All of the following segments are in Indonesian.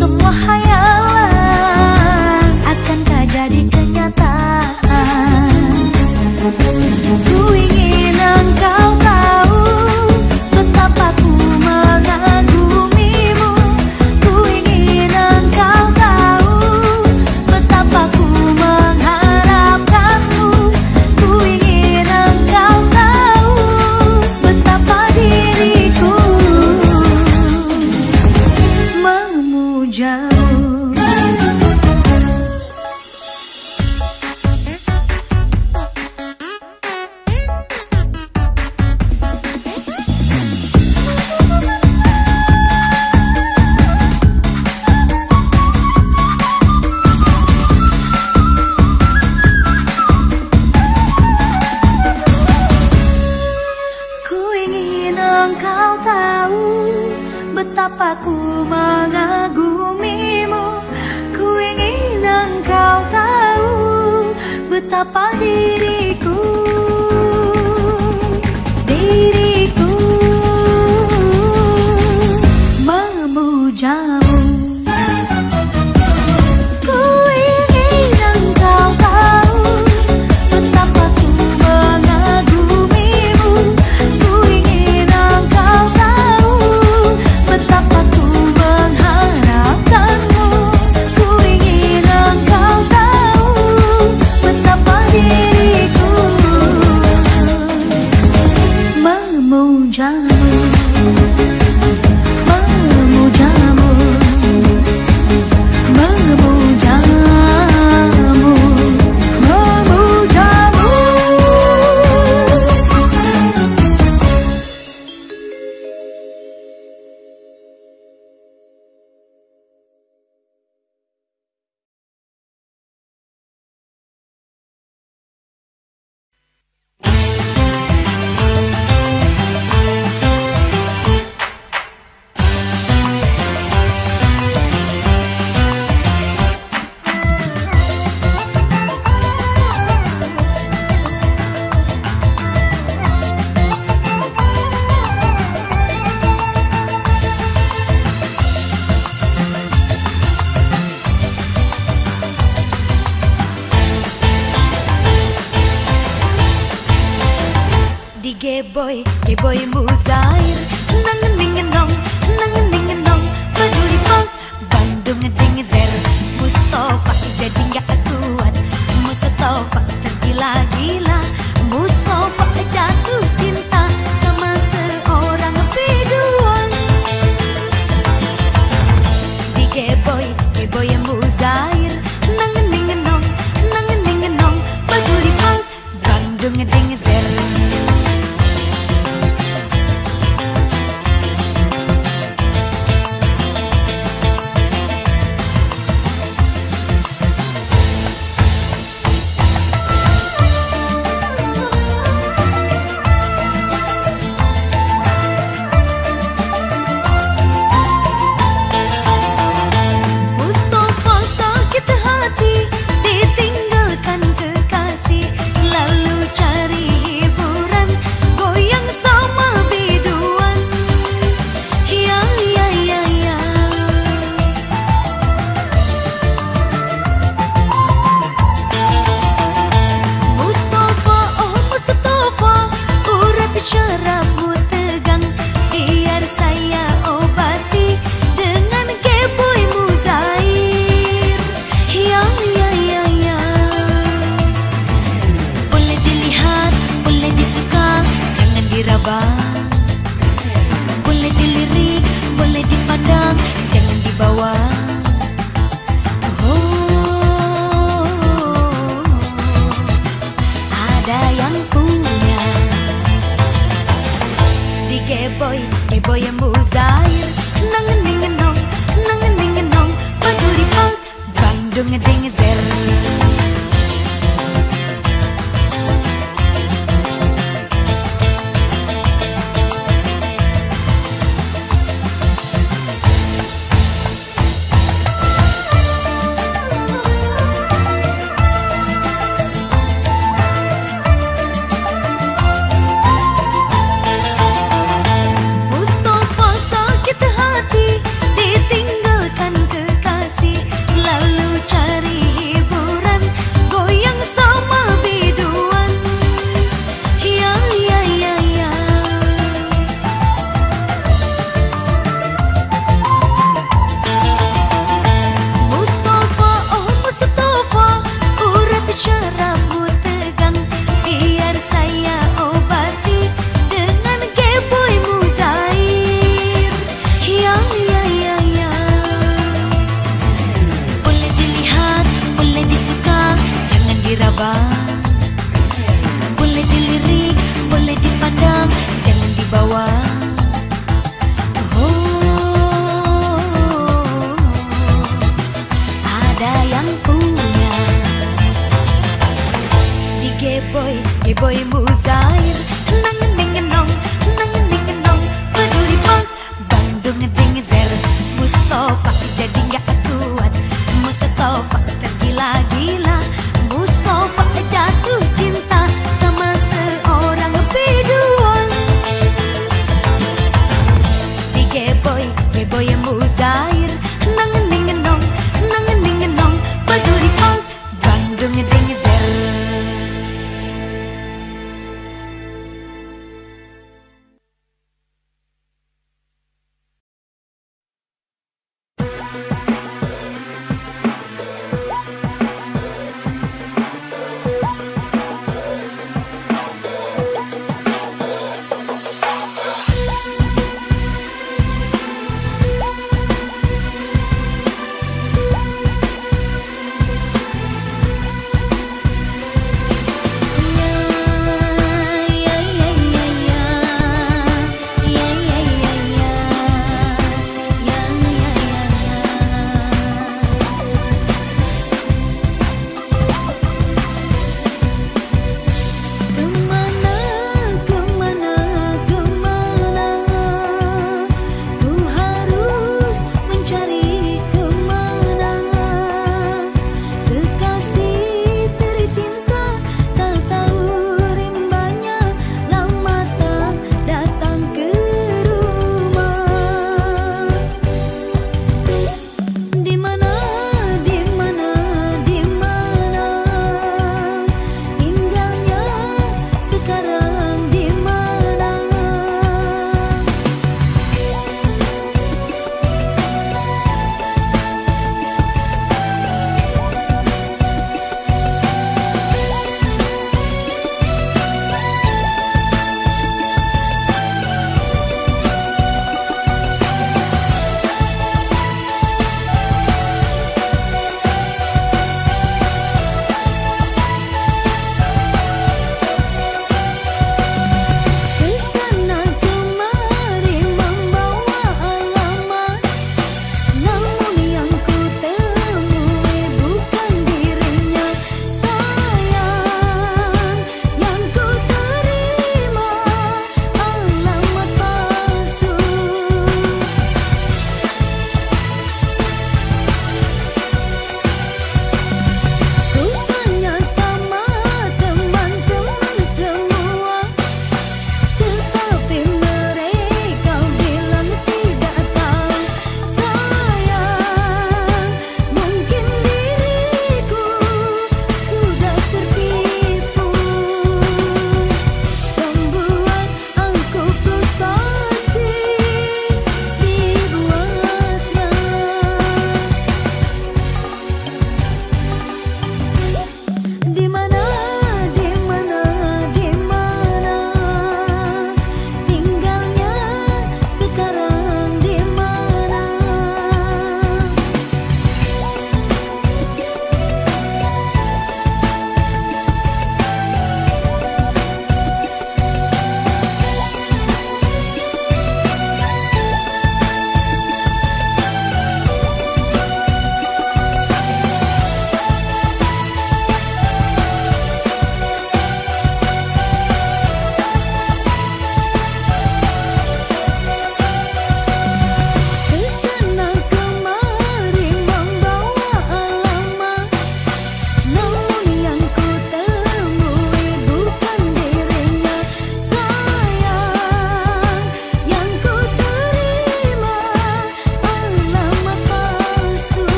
semua hayalan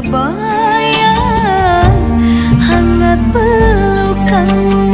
selalu terbayang hangat pelukanmu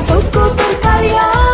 untukku berkarya.